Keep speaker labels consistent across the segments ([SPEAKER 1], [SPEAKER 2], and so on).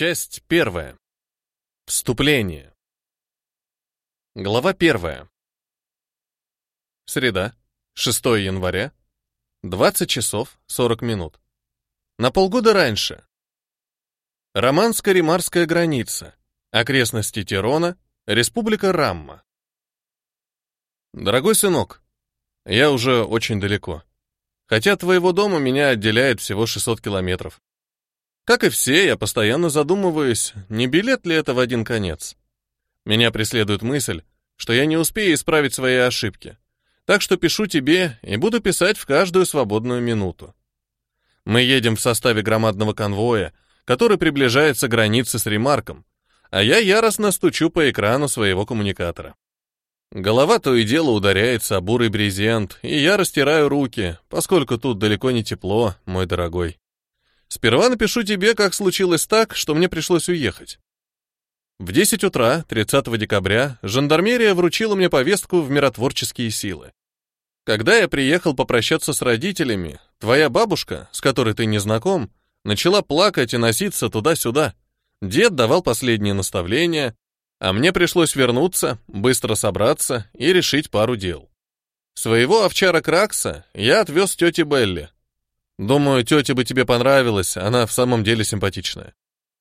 [SPEAKER 1] Часть первая. Вступление. Глава первая. Среда, 6 января, 20 часов 40 минут. На полгода раньше. Романско-римарская граница. Окрестности Тирона, Республика Рамма. Дорогой сынок, я уже очень далеко. Хотя твоего дома меня отделяет всего 600 километров. Как и все, я постоянно задумываюсь, не билет ли это в один конец. Меня преследует мысль, что я не успею исправить свои ошибки. Так что пишу тебе и буду писать в каждую свободную минуту. Мы едем в составе громадного конвоя, который приближается к границе с ремарком, а я яростно стучу по экрану своего коммуникатора. Голова то и дело ударяется о бурый брезент, и я растираю руки, поскольку тут далеко не тепло, мой дорогой. Сперва напишу тебе, как случилось так, что мне пришлось уехать. В 10 утра 30 декабря жандармерия вручила мне повестку в миротворческие силы. Когда я приехал попрощаться с родителями, твоя бабушка, с которой ты не знаком, начала плакать и носиться туда-сюда. Дед давал последние наставления, а мне пришлось вернуться, быстро собраться и решить пару дел. Своего овчара Кракса я отвез тете Белли, Думаю, тетя бы тебе понравилась, она в самом деле симпатичная.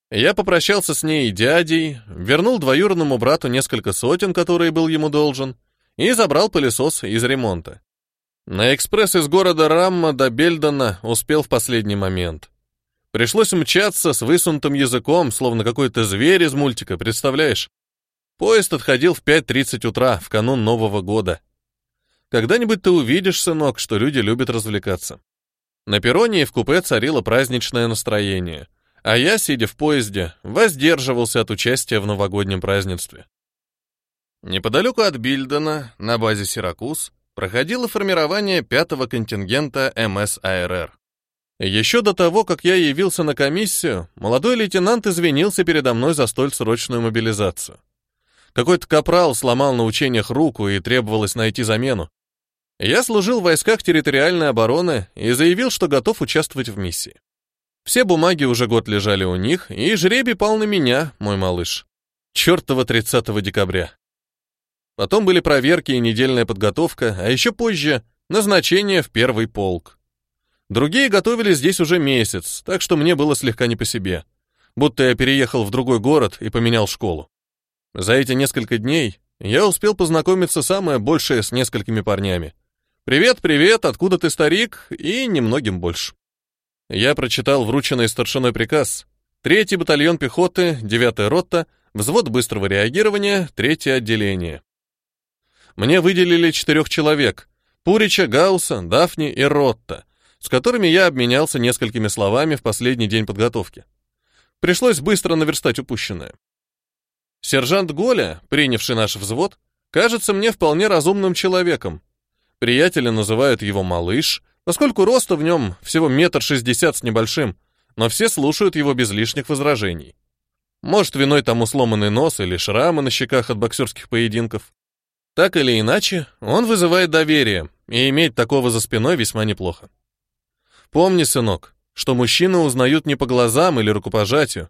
[SPEAKER 1] Я попрощался с ней и дядей, вернул двоюродному брату несколько сотен, которые был ему должен, и забрал пылесос из ремонта. На экспресс из города Рамма до Бельдона успел в последний момент. Пришлось мчаться с высунутым языком, словно какой-то зверь из мультика, представляешь? Поезд отходил в 5.30 утра, в канун Нового года. Когда-нибудь ты увидишь, сынок, что люди любят развлекаться. На перроне и в купе царило праздничное настроение, а я, сидя в поезде, воздерживался от участия в новогоднем празднестве. Неподалеку от Бильдена, на базе Сиракуз, проходило формирование пятого контингента МСАРР. Еще до того, как я явился на комиссию, молодой лейтенант извинился передо мной за столь срочную мобилизацию. Какой-то капрал сломал на учениях руку и требовалось найти замену. Я служил в войсках территориальной обороны и заявил, что готов участвовать в миссии. Все бумаги уже год лежали у них, и жребий пал на меня, мой малыш. Чёртова 30 декабря. Потом были проверки и недельная подготовка, а еще позже назначение в первый полк. Другие готовились здесь уже месяц, так что мне было слегка не по себе. Будто я переехал в другой город и поменял школу. За эти несколько дней я успел познакомиться самое большее с несколькими парнями. «Привет, привет, откуда ты, старик?» и немногим больше. Я прочитал врученный старшиной приказ. Третий батальон пехоты, девятая рота, взвод быстрого реагирования, третье отделение. Мне выделили четырех человек — Пурича, Гауса, Дафни и Ротта, с которыми я обменялся несколькими словами в последний день подготовки. Пришлось быстро наверстать упущенное. Сержант Голя, принявший наш взвод, кажется мне вполне разумным человеком, Приятели называют его «малыш», поскольку роста в нем всего метр шестьдесят с небольшим, но все слушают его без лишних возражений. Может, виной тому сломанный нос или шрамы на щеках от боксерских поединков. Так или иначе, он вызывает доверие, и иметь такого за спиной весьма неплохо. Помни, сынок, что мужчины узнают не по глазам или рукопожатию.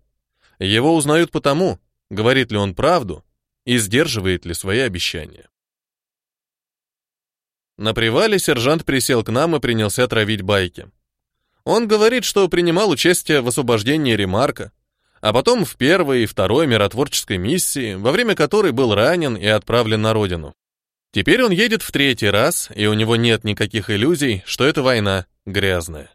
[SPEAKER 1] Его узнают потому, говорит ли он правду и сдерживает ли свои обещания. На привале сержант присел к нам и принялся травить байки. Он говорит, что принимал участие в освобождении Ремарка, а потом в первой и второй миротворческой миссии, во время которой был ранен и отправлен на родину. Теперь он едет в третий раз, и у него нет никаких иллюзий, что эта война грязная.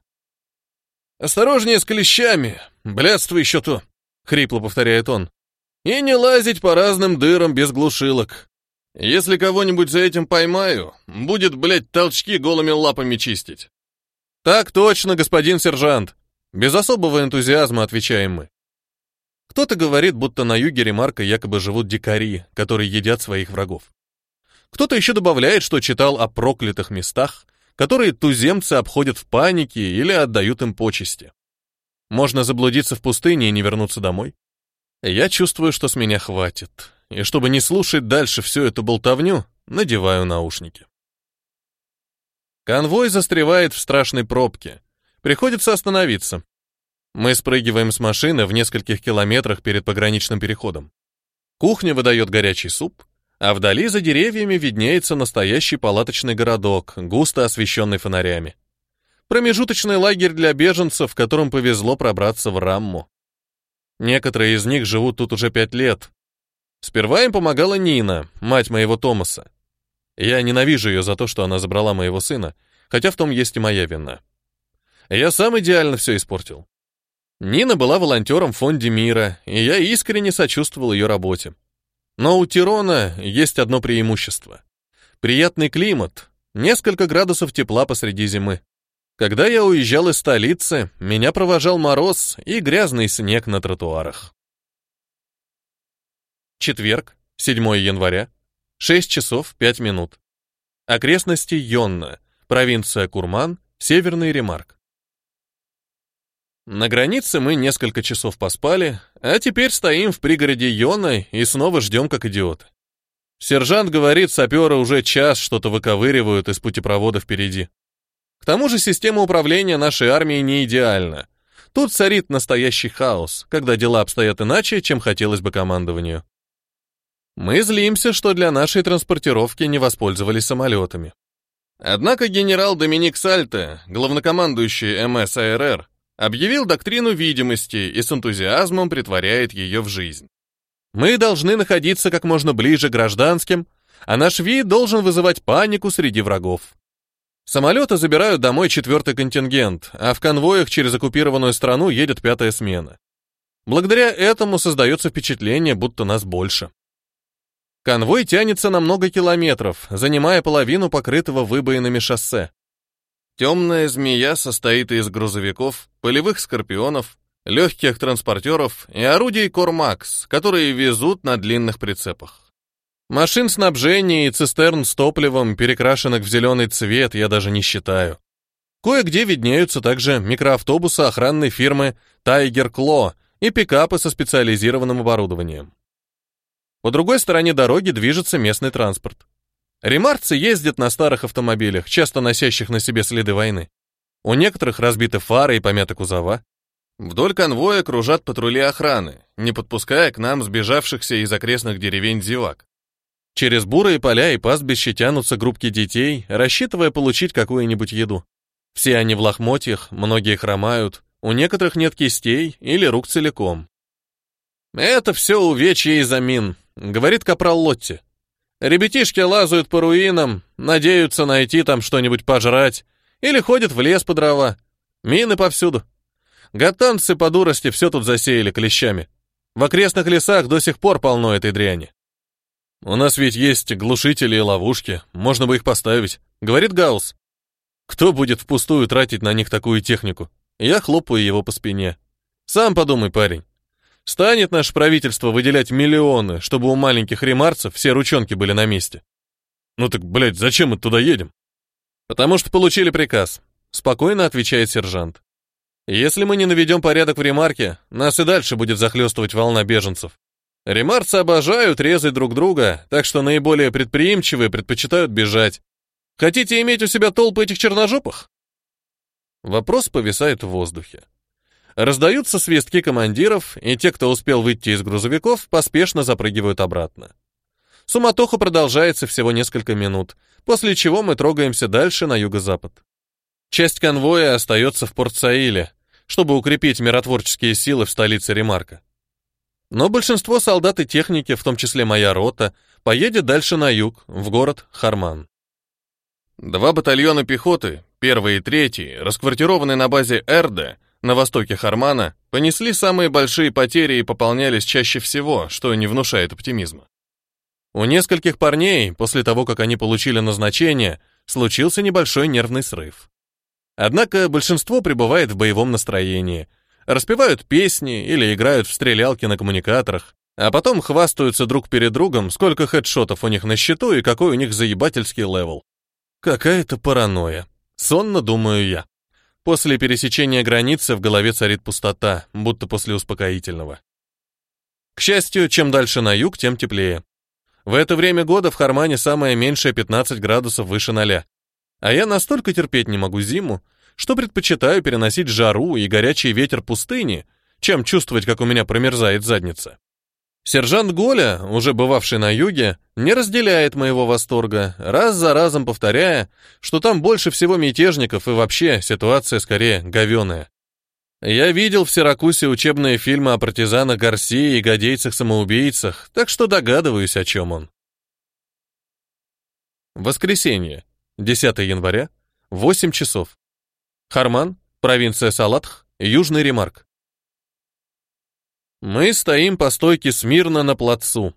[SPEAKER 1] «Осторожнее с клещами, блядство еще то», — хрипло повторяет он. «И не лазить по разным дырам без глушилок. Если кого-нибудь за этим поймаю, будет, блядь, толчки голыми лапами чистить. Так точно, господин сержант. Без особого энтузиазма отвечаем мы. Кто-то говорит, будто на юге Ремарка якобы живут дикари, которые едят своих врагов. Кто-то еще добавляет, что читал о проклятых местах, которые туземцы обходят в панике или отдают им почести. Можно заблудиться в пустыне и не вернуться домой. Я чувствую, что с меня хватит и чтобы не слушать дальше всю эту болтовню, надеваю наушники. Конвой застревает в страшной пробке. Приходится остановиться. Мы спрыгиваем с машины в нескольких километрах перед пограничным переходом. Кухня выдает горячий суп, а вдали за деревьями виднеется настоящий палаточный городок, густо освещенный фонарями. Промежуточный лагерь для беженцев, в котором повезло пробраться в Рамму. Некоторые из них живут тут уже пять лет, Сперва им помогала Нина, мать моего Томаса. Я ненавижу ее за то, что она забрала моего сына, хотя в том есть и моя вина. Я сам идеально все испортил. Нина была волонтером в фонде мира, и я искренне сочувствовал ее работе. Но у Тирона есть одно преимущество. Приятный климат, несколько градусов тепла посреди зимы. Когда я уезжал из столицы, меня провожал мороз и грязный снег на тротуарах. Четверг, 7 января, 6 часов 5 минут. Окрестности Йонна, провинция Курман, Северный Ремарк. На границе мы несколько часов поспали, а теперь стоим в пригороде Йона и снова ждем как идиоты. Сержант говорит, саперы уже час что-то выковыривают из путепровода впереди. К тому же система управления нашей армией не идеальна. Тут царит настоящий хаос, когда дела обстоят иначе, чем хотелось бы командованию. Мы злимся, что для нашей транспортировки не воспользовались самолетами. Однако генерал Доминик Сальто, главнокомандующий МСАРР, объявил доктрину видимости и с энтузиазмом притворяет ее в жизнь. Мы должны находиться как можно ближе к гражданским, а наш вид должен вызывать панику среди врагов. Самолеты забирают домой четвертый контингент, а в конвоях через оккупированную страну едет пятая смена. Благодаря этому создается впечатление, будто нас больше. Конвой тянется на много километров, занимая половину покрытого выбоинами шоссе. Темная змея состоит из грузовиков, полевых скорпионов, легких транспортеров и орудий «Кормакс», которые везут на длинных прицепах. Машин снабжения и цистерн с топливом, перекрашенных в зеленый цвет, я даже не считаю. Кое-где виднеются также микроавтобусы охранной фирмы «Тайгер Кло» и пикапы со специализированным оборудованием. По другой стороне дороги движется местный транспорт. Ремарцы ездят на старых автомобилях, часто носящих на себе следы войны. У некоторых разбиты фары и помяты кузова. Вдоль конвоя кружат патрули охраны, не подпуская к нам сбежавшихся из окрестных деревень зевак. Через бурые поля и пастбища тянутся группки детей, рассчитывая получить какую-нибудь еду. Все они в лохмотьях, многие хромают, у некоторых нет кистей или рук целиком. «Это все увечье и замин», — говорит капрал Лотти. «Ребятишки лазают по руинам, надеются найти там что-нибудь пожрать, или ходят в лес по дрова. Мины повсюду. Готанцы по дурости все тут засеяли клещами. В окрестных лесах до сих пор полно этой дряни». «У нас ведь есть глушители и ловушки, можно бы их поставить», — говорит Гаус. «Кто будет впустую тратить на них такую технику?» Я хлопаю его по спине. «Сам подумай, парень». Станет наше правительство выделять миллионы, чтобы у маленьких ремарцев все ручонки были на месте. Ну так, блядь, зачем мы туда едем? Потому что получили приказ, спокойно отвечает сержант. Если мы не наведем порядок в ремарке, нас и дальше будет захлестывать волна беженцев. Ремарцы обожают резать друг друга, так что наиболее предприимчивые предпочитают бежать. Хотите иметь у себя толпы этих черножопых? Вопрос повисает в воздухе. Раздаются свистки командиров, и те, кто успел выйти из грузовиков, поспешно запрыгивают обратно. Суматоха продолжается всего несколько минут, после чего мы трогаемся дальше на юго-запад. Часть конвоя остается в Порт-Саиле, чтобы укрепить миротворческие силы в столице Ремарка. Но большинство солдат и техники, в том числе моя рота, поедет дальше на юг, в город Харман. Два батальона пехоты, первый и третий, расквартированы на базе Эрде, на востоке Хармана, понесли самые большие потери и пополнялись чаще всего, что не внушает оптимизма. У нескольких парней, после того, как они получили назначение, случился небольшой нервный срыв. Однако большинство пребывает в боевом настроении, распевают песни или играют в стрелялки на коммуникаторах, а потом хвастаются друг перед другом, сколько хедшотов у них на счету и какой у них заебательский level. Какая-то паранойя. Сонно думаю я. После пересечения границы в голове царит пустота, будто после успокоительного. К счастью, чем дальше на юг, тем теплее. В это время года в Хармане самое меньшее 15 градусов выше ноля. А я настолько терпеть не могу зиму, что предпочитаю переносить жару и горячий ветер пустыни, чем чувствовать, как у меня промерзает задница. Сержант Голя, уже бывавший на юге, не разделяет моего восторга, раз за разом повторяя, что там больше всего мятежников и вообще ситуация скорее говеная. Я видел в Сиракусе учебные фильмы о партизанах Гарсии и гадейцах-самоубийцах, так что догадываюсь, о чем он. Воскресенье, 10 января, 8 часов. Харман, провинция Салатх, Южный Ремарк. Мы стоим по стойке смирно на плацу.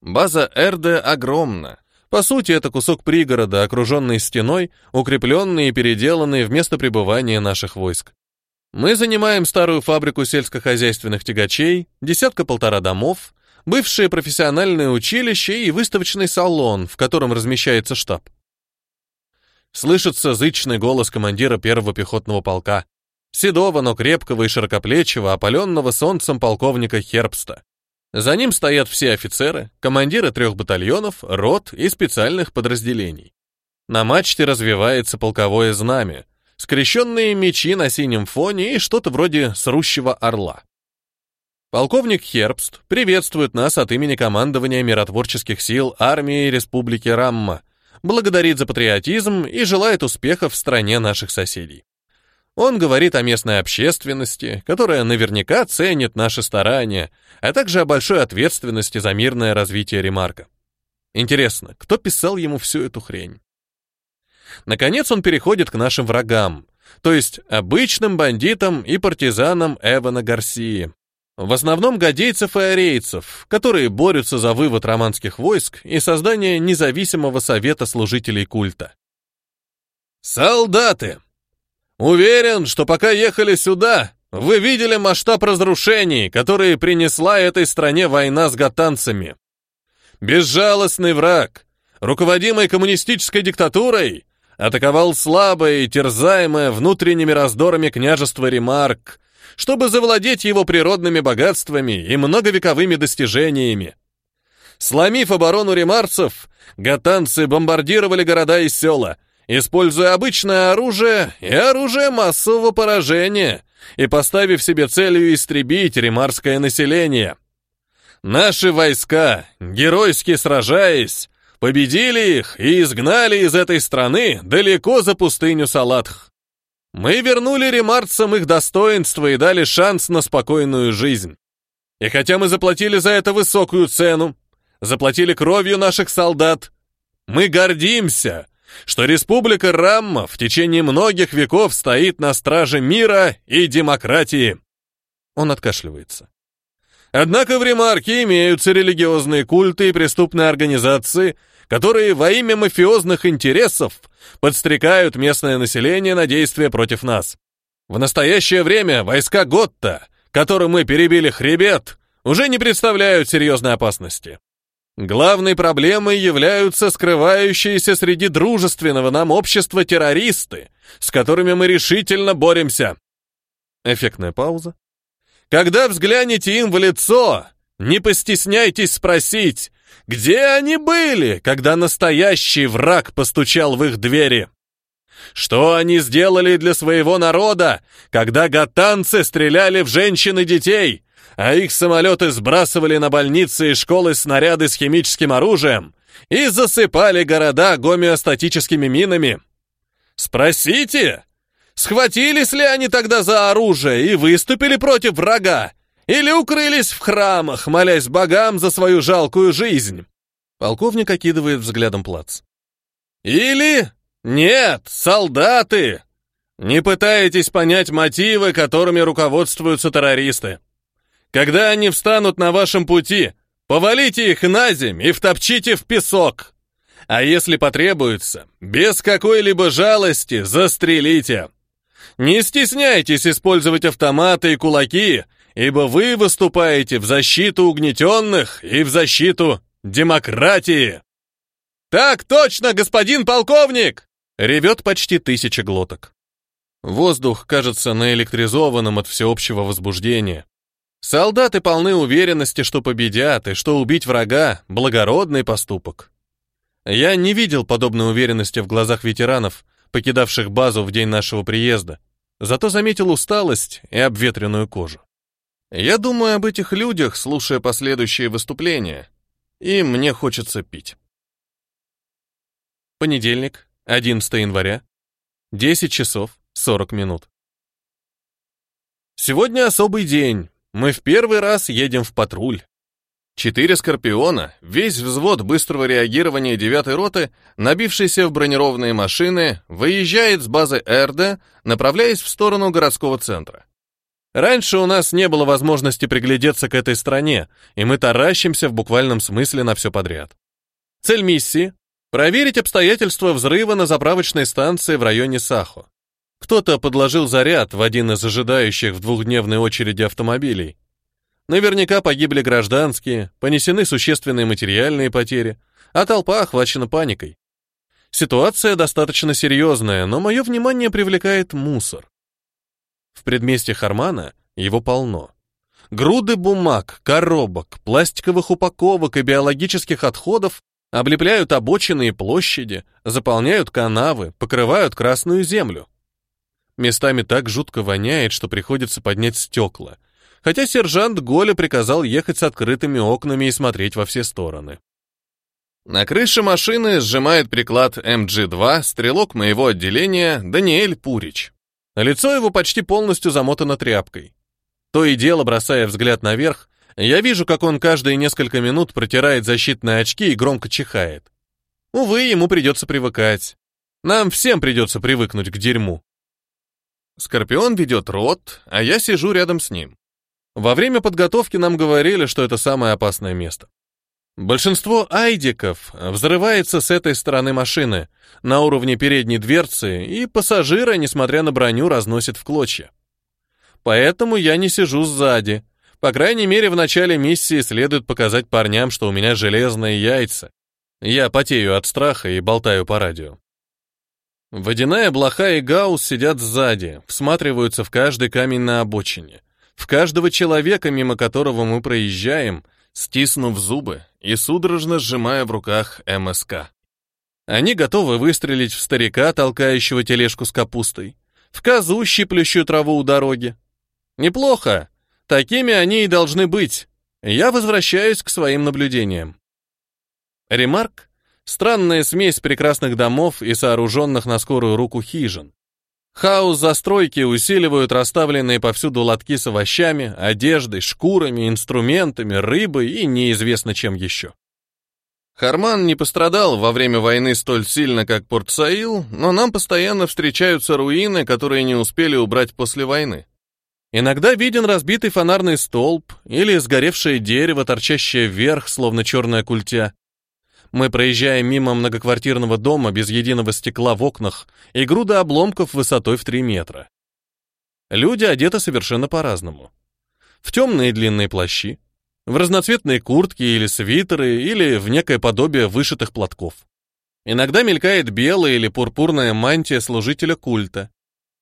[SPEAKER 1] База Эрде огромна. По сути, это кусок пригорода, окруженный стеной, укрепленный и переделанный в место пребывания наших войск. Мы занимаем старую фабрику сельскохозяйственных тягачей, десятка-полтора домов, бывшее профессиональное училище и выставочный салон, в котором размещается штаб. Слышится зычный голос командира первого пехотного полка седого, но крепкого и широкоплечего, опаленного солнцем полковника Хербста. За ним стоят все офицеры, командиры трех батальонов, рот и специальных подразделений. На мачте развивается полковое знамя, скрещенные мечи на синем фоне и что-то вроде срущего орла. Полковник Хербст приветствует нас от имени командования миротворческих сил армии Республики Рамма, благодарит за патриотизм и желает успехов в стране наших соседей. Он говорит о местной общественности, которая наверняка ценит наши старания, а также о большой ответственности за мирное развитие Ремарка. Интересно, кто писал ему всю эту хрень? Наконец он переходит к нашим врагам, то есть обычным бандитам и партизанам Эвана Гарсии. В основном гадейцев и арейцев, которые борются за вывод романских войск и создание независимого совета служителей культа. «Солдаты!» Уверен, что пока ехали сюда, вы видели масштаб разрушений, которые принесла этой стране война с гатанцами. Безжалостный враг, руководимый коммунистической диктатурой, атаковал слабое и терзаемое внутренними раздорами княжество Ремарк, чтобы завладеть его природными богатствами и многовековыми достижениями. Сломив оборону ремарцев, гатанцы бомбардировали города и села – используя обычное оружие и оружие массового поражения, и поставив себе целью истребить ремарское население. Наши войска, геройски сражаясь, победили их и изгнали из этой страны далеко за пустыню Салатх. Мы вернули ремарцам их достоинство и дали шанс на спокойную жизнь. И хотя мы заплатили за это высокую цену, заплатили кровью наших солдат, мы гордимся, что Республика Рамма в течение многих веков стоит на страже мира и демократии. Он откашливается. Однако в Римарке имеются религиозные культы и преступные организации, которые во имя мафиозных интересов подстрекают местное население на действия против нас. В настоящее время войска Готта, которым мы перебили хребет, уже не представляют серьезной опасности. Главной проблемой являются скрывающиеся среди дружественного нам общества террористы, с которыми мы решительно боремся. Эффектная пауза. Когда взглянете им в лицо, не постесняйтесь спросить, где они были, когда настоящий враг постучал в их двери. Что они сделали для своего народа, когда гатанцы стреляли в женщин и детей, а их самолеты сбрасывали на больницы и школы снаряды с химическим оружием и засыпали города гомеостатическими минами. Спросите, схватились ли они тогда за оружие и выступили против врага, или укрылись в храмах, молясь богам за свою жалкую жизнь? Полковник окидывает взглядом плац. Или... Нет, солдаты! Не пытаетесь понять мотивы, которыми руководствуются террористы. Когда они встанут на вашем пути, повалите их на земь и втопчите в песок. А если потребуется, без какой-либо жалости застрелите. Не стесняйтесь использовать автоматы и кулаки, ибо вы выступаете в защиту угнетенных и в защиту демократии. «Так точно, господин полковник!» — ревет почти тысяча глоток. Воздух кажется наэлектризованным от всеобщего возбуждения. Солдаты полны уверенности, что победят, и что убить врага — благородный поступок. Я не видел подобной уверенности в глазах ветеранов, покидавших базу в день нашего приезда, зато заметил усталость и обветренную кожу. Я думаю об этих людях, слушая последующие выступления, и мне хочется пить. Понедельник, 11 января, 10 часов 40 минут. Сегодня особый день. Мы в первый раз едем в патруль. Четыре «Скорпиона», весь взвод быстрого реагирования девятой роты, набившийся в бронированные машины, выезжает с базы Эрда, направляясь в сторону городского центра. Раньше у нас не было возможности приглядеться к этой стране, и мы таращимся в буквальном смысле на все подряд. Цель миссии — проверить обстоятельства взрыва на заправочной станции в районе Сахо. Кто-то подложил заряд в один из ожидающих в двухдневной очереди автомобилей. Наверняка погибли гражданские, понесены существенные материальные потери, а толпа охвачена паникой. Ситуация достаточно серьезная, но мое внимание привлекает мусор. В предместе Хармана его полно. Груды бумаг, коробок, пластиковых упаковок и биологических отходов облепляют обочины и площади, заполняют канавы, покрывают красную землю. Местами так жутко воняет, что приходится поднять стекла. Хотя сержант Голя приказал ехать с открытыми окнами и смотреть во все стороны. На крыше машины сжимает приклад МГ-2 стрелок моего отделения Даниэль Пурич. Лицо его почти полностью замотано тряпкой. То и дело, бросая взгляд наверх, я вижу, как он каждые несколько минут протирает защитные очки и громко чихает. Увы, ему придется привыкать. Нам всем придется привыкнуть к дерьму. Скорпион ведет рот, а я сижу рядом с ним. Во время подготовки нам говорили, что это самое опасное место. Большинство айдиков взрывается с этой стороны машины, на уровне передней дверцы, и пассажира, несмотря на броню, разносит в клочья. Поэтому я не сижу сзади. По крайней мере, в начале миссии следует показать парням, что у меня железные яйца. Я потею от страха и болтаю по радио. Водяная блоха и Гаус сидят сзади, всматриваются в каждый камень на обочине, в каждого человека, мимо которого мы проезжаем, стиснув зубы и судорожно сжимая в руках МСК. Они готовы выстрелить в старика, толкающего тележку с капустой, в козу, щиплющую траву у дороги. Неплохо. Такими они и должны быть. Я возвращаюсь к своим наблюдениям. Ремарк Странная смесь прекрасных домов и сооруженных на скорую руку хижин. Хаос застройки усиливают расставленные повсюду лотки с овощами, одеждой, шкурами, инструментами, рыбой и неизвестно чем еще. Харман не пострадал во время войны столь сильно, как Порт Саил, но нам постоянно встречаются руины, которые не успели убрать после войны. Иногда виден разбитый фонарный столб или сгоревшее дерево, торчащее вверх, словно черная культя. Мы проезжаем мимо многоквартирного дома без единого стекла в окнах и груда обломков высотой в 3 метра. Люди одеты совершенно по-разному. В темные длинные плащи, в разноцветные куртки или свитеры, или в некое подобие вышитых платков. Иногда мелькает белая или пурпурная мантия служителя культа.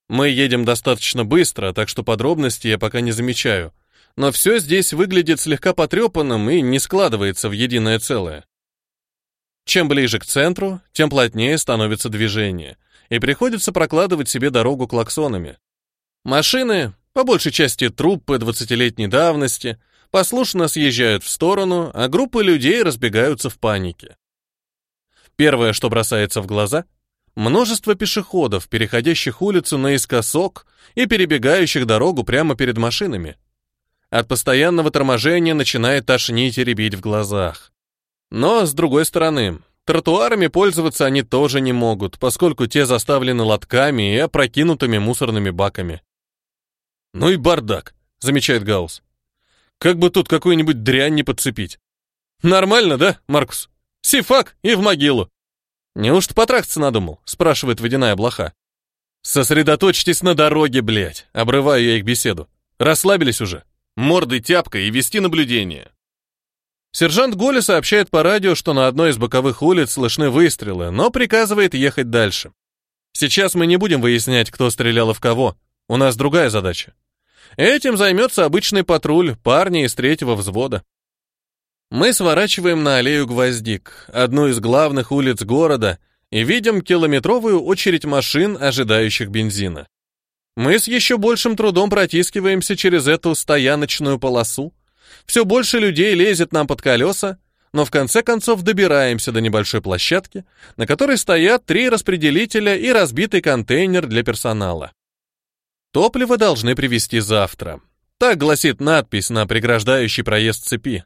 [SPEAKER 1] Мы едем достаточно быстро, так что подробности я пока не замечаю, но все здесь выглядит слегка потрепанным и не складывается в единое целое. Чем ближе к центру, тем плотнее становится движение, и приходится прокладывать себе дорогу клаксонами. Машины, по большей части труппы 20-летней давности, послушно съезжают в сторону, а группы людей разбегаются в панике. Первое, что бросается в глаза — множество пешеходов, переходящих улицу наискосок и перебегающих дорогу прямо перед машинами. От постоянного торможения начинает тошнить и рябить в глазах. Но, с другой стороны, тротуарами пользоваться они тоже не могут, поскольку те заставлены лотками и опрокинутыми мусорными баками. «Ну и бардак», — замечает Гаус. «Как бы тут какую-нибудь дрянь не подцепить». «Нормально, да, Маркус? Сифак и в могилу». «Неужто потрахаться надумал?» — спрашивает водяная блоха. «Сосредоточьтесь на дороге, блядь!» — обрываю я их беседу. «Расслабились уже? Морды тяпкой и вести наблюдение. Сержант Голи сообщает по радио, что на одной из боковых улиц слышны выстрелы, но приказывает ехать дальше. Сейчас мы не будем выяснять, кто стрелял и в кого. У нас другая задача. Этим займется обычный патруль, парни из третьего взвода. Мы сворачиваем на аллею Гвоздик, одну из главных улиц города, и видим километровую очередь машин, ожидающих бензина. Мы с еще большим трудом протискиваемся через эту стояночную полосу, все больше людей лезет нам под колеса, но в конце концов добираемся до небольшой площадки, на которой стоят три распределителя и разбитый контейнер для персонала. Топливо должны привезти завтра. Так гласит надпись на преграждающей проезд цепи.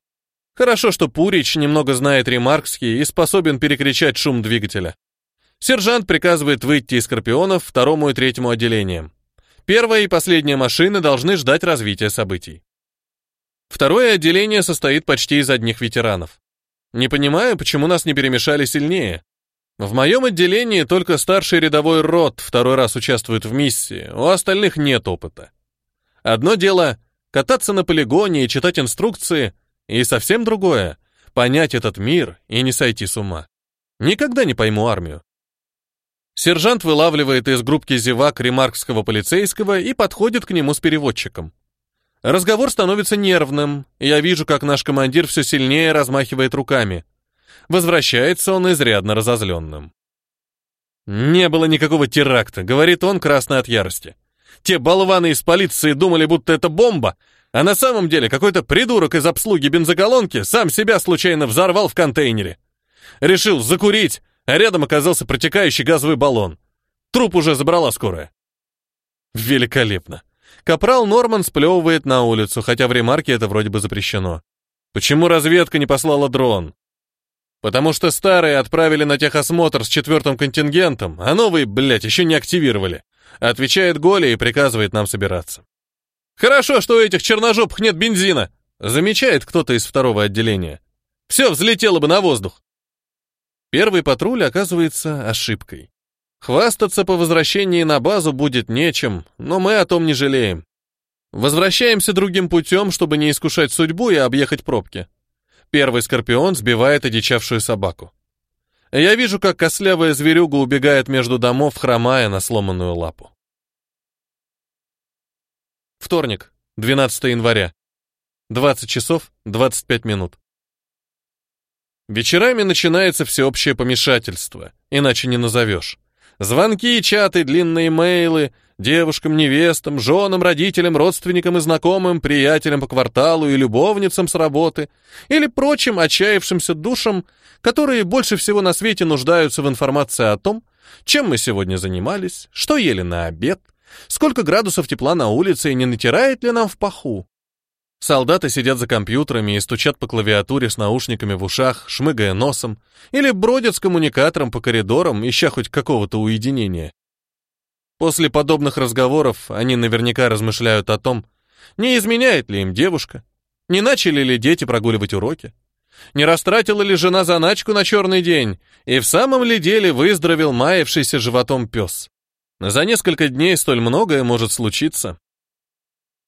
[SPEAKER 1] Хорошо, что Пурич немного знает ремаркский и способен перекричать шум двигателя. Сержант приказывает выйти из «Скорпионов» второму и третьему отделениям. Первая и последняя машины должны ждать развития событий. Второе отделение состоит почти из одних ветеранов. Не понимаю, почему нас не перемешали сильнее. В моем отделении только старший рядовой рот второй раз участвует в миссии, у остальных нет опыта. Одно дело — кататься на полигоне и читать инструкции, и совсем другое — понять этот мир и не сойти с ума. Никогда не пойму армию. Сержант вылавливает из группки зевак ремаркского полицейского и подходит к нему с переводчиком. Разговор становится нервным. Я вижу, как наш командир все сильнее размахивает руками. Возвращается он изрядно разозленным. «Не было никакого теракта», — говорит он, красный от ярости. «Те болваны из полиции думали, будто это бомба, а на самом деле какой-то придурок из обслуги бензоколонки сам себя случайно взорвал в контейнере. Решил закурить, а рядом оказался протекающий газовый баллон. Труп уже забрала скорая». «Великолепно», Капрал Норман сплевывает на улицу, хотя в ремарке это вроде бы запрещено. Почему разведка не послала дрон? Потому что старые отправили на техосмотр с четвертым контингентом, а новые, блядь, еще не активировали. Отвечает Голи и приказывает нам собираться. Хорошо, что у этих черножопых нет бензина, замечает кто-то из второго отделения. Все взлетело бы на воздух. Первый патруль оказывается ошибкой. Хвастаться по возвращении на базу будет нечем, но мы о том не жалеем. Возвращаемся другим путем, чтобы не искушать судьбу и объехать пробки. Первый скорпион сбивает одичавшую собаку. Я вижу, как кослявая зверюга убегает между домов, хромая на сломанную лапу. Вторник, 12 января. 20 часов 25 минут. Вечерами начинается всеобщее помешательство, иначе не назовешь. Звонки, чаты, длинные мейлы, девушкам, невестам, женам, родителям, родственникам и знакомым, приятелям по кварталу и любовницам с работы или прочим отчаявшимся душам, которые больше всего на свете нуждаются в информации о том, чем мы сегодня занимались, что ели на обед, сколько градусов тепла на улице и не натирает ли нам в паху. Солдаты сидят за компьютерами и стучат по клавиатуре с наушниками в ушах, шмыгая носом, или бродят с коммуникатором по коридорам, ища хоть какого-то уединения. После подобных разговоров они наверняка размышляют о том, не изменяет ли им девушка, не начали ли дети прогуливать уроки, не растратила ли жена заначку на черный день, и в самом ли деле выздоровел маявшийся животом пес. За несколько дней столь многое может случиться,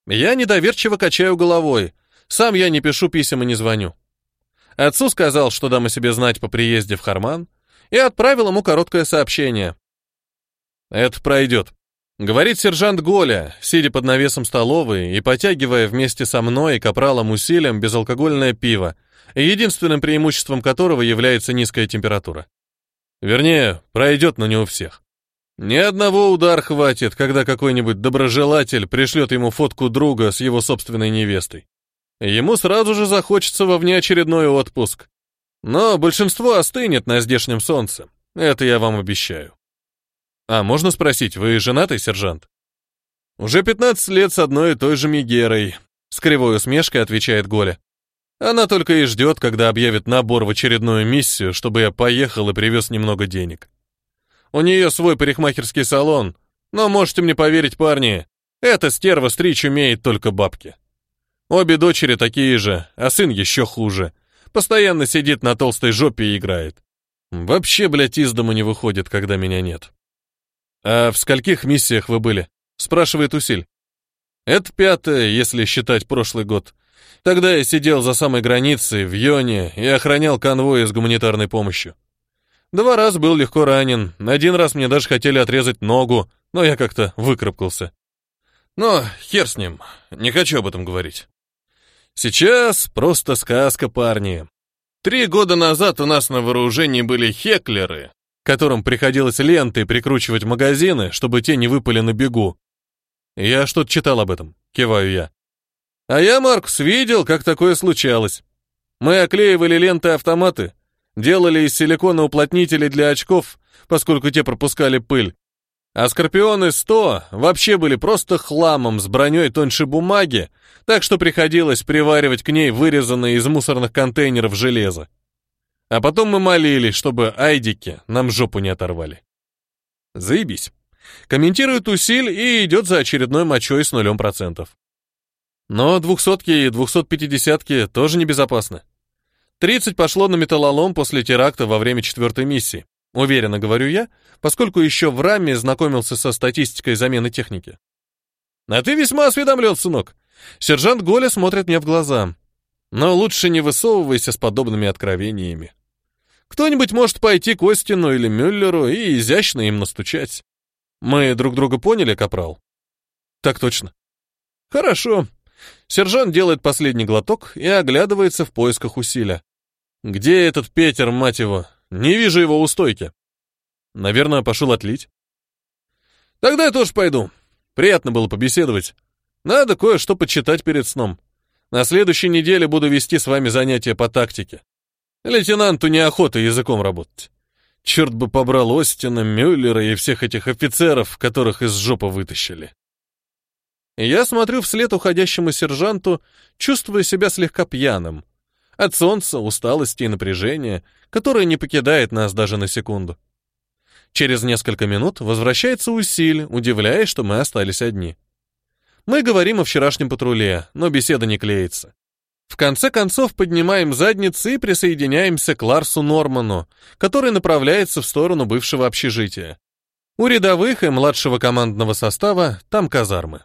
[SPEAKER 1] я недоверчиво качаю головой. Сам я не пишу писем и не звоню. Отцу сказал, что дам о себе знать по приезде в Харман, и отправил ему короткое сообщение. «Это пройдет», — говорит сержант Голя, сидя под навесом столовой и потягивая вместе со мной и капралом усилием безалкогольное пиво, единственным преимуществом которого является низкая температура. Вернее, пройдет, но не у всех. Ни одного удар хватит, когда какой-нибудь доброжелатель пришлет ему фотку друга с его собственной невестой. Ему сразу же захочется во внеочередной отпуск. Но большинство остынет на здешнем солнце. Это я вам обещаю. А можно спросить, вы женатый, сержант? Уже 15 лет с одной и той же Мегерой, с кривой усмешкой отвечает Голя. Она только и ждет, когда объявит набор в очередную миссию, чтобы я поехал и привез немного денег. У нее свой парикмахерский салон. Но можете мне поверить, парни, эта стерва стричь умеет только бабки. Обе дочери такие же, а сын еще хуже. Постоянно сидит на толстой жопе и играет. Вообще, блядь, из дому не выходит, когда меня нет. А в скольких миссиях вы были? Спрашивает Усиль. Это пятое, если считать прошлый год. Тогда я сидел за самой границей, в Йоне, и охранял конвои с гуманитарной помощью. Два раза был легко ранен. Один раз мне даже хотели отрезать ногу, но я как-то выкарабкался. Но хер с ним, не хочу об этом говорить. Сейчас просто сказка, парни. Три года назад у нас на вооружении были хеклеры, которым приходилось ленты прикручивать в магазины, чтобы те не выпали на бегу. Я что-то читал об этом, киваю я. А я, Маркус, видел, как такое случалось. Мы оклеивали ленты автоматы, Делали из силикона уплотнители для очков, поскольку те пропускали пыль. А «Скорпионы-100» вообще были просто хламом с броней тоньше бумаги, так что приходилось приваривать к ней вырезанное из мусорных контейнеров железо. А потом мы молились, чтобы айдики нам жопу не оторвали. Заебись. Комментирует Усиль и идет за очередной мочой с нулем процентов. Но двухсотки и двухсот пятидесятки тоже небезопасны. 30 пошло на металлолом после теракта во время четвертой миссии. Уверенно говорю я, поскольку еще в раме знакомился со статистикой замены техники. А ты весьма осведомлен, сынок. Сержант Голя смотрит мне в глаза. Но лучше не высовывайся с подобными откровениями. Кто-нибудь может пойти к Остину или Мюллеру и изящно им настучать. Мы друг друга поняли, капрал? Так точно. Хорошо. Сержант делает последний глоток и оглядывается в поисках усилия. «Где этот Петер, мать его? Не вижу его у стойки». «Наверное, пошел отлить». «Тогда я тоже пойду. Приятно было побеседовать. Надо кое-что почитать перед сном. На следующей неделе буду вести с вами занятия по тактике. Лейтенанту неохота языком работать. Черт бы побрал Остина, Мюллера и всех этих офицеров, которых из жопы вытащили». Я смотрю вслед уходящему сержанту, чувствуя себя слегка пьяным. От солнца, усталости и напряжения, которое не покидает нас даже на секунду. Через несколько минут возвращается Усиль, удивляясь, что мы остались одни. Мы говорим о вчерашнем патруле, но беседа не клеится. В конце концов поднимаем задницы и присоединяемся к Ларсу Норману, который направляется в сторону бывшего общежития. У рядовых и младшего командного состава там казармы.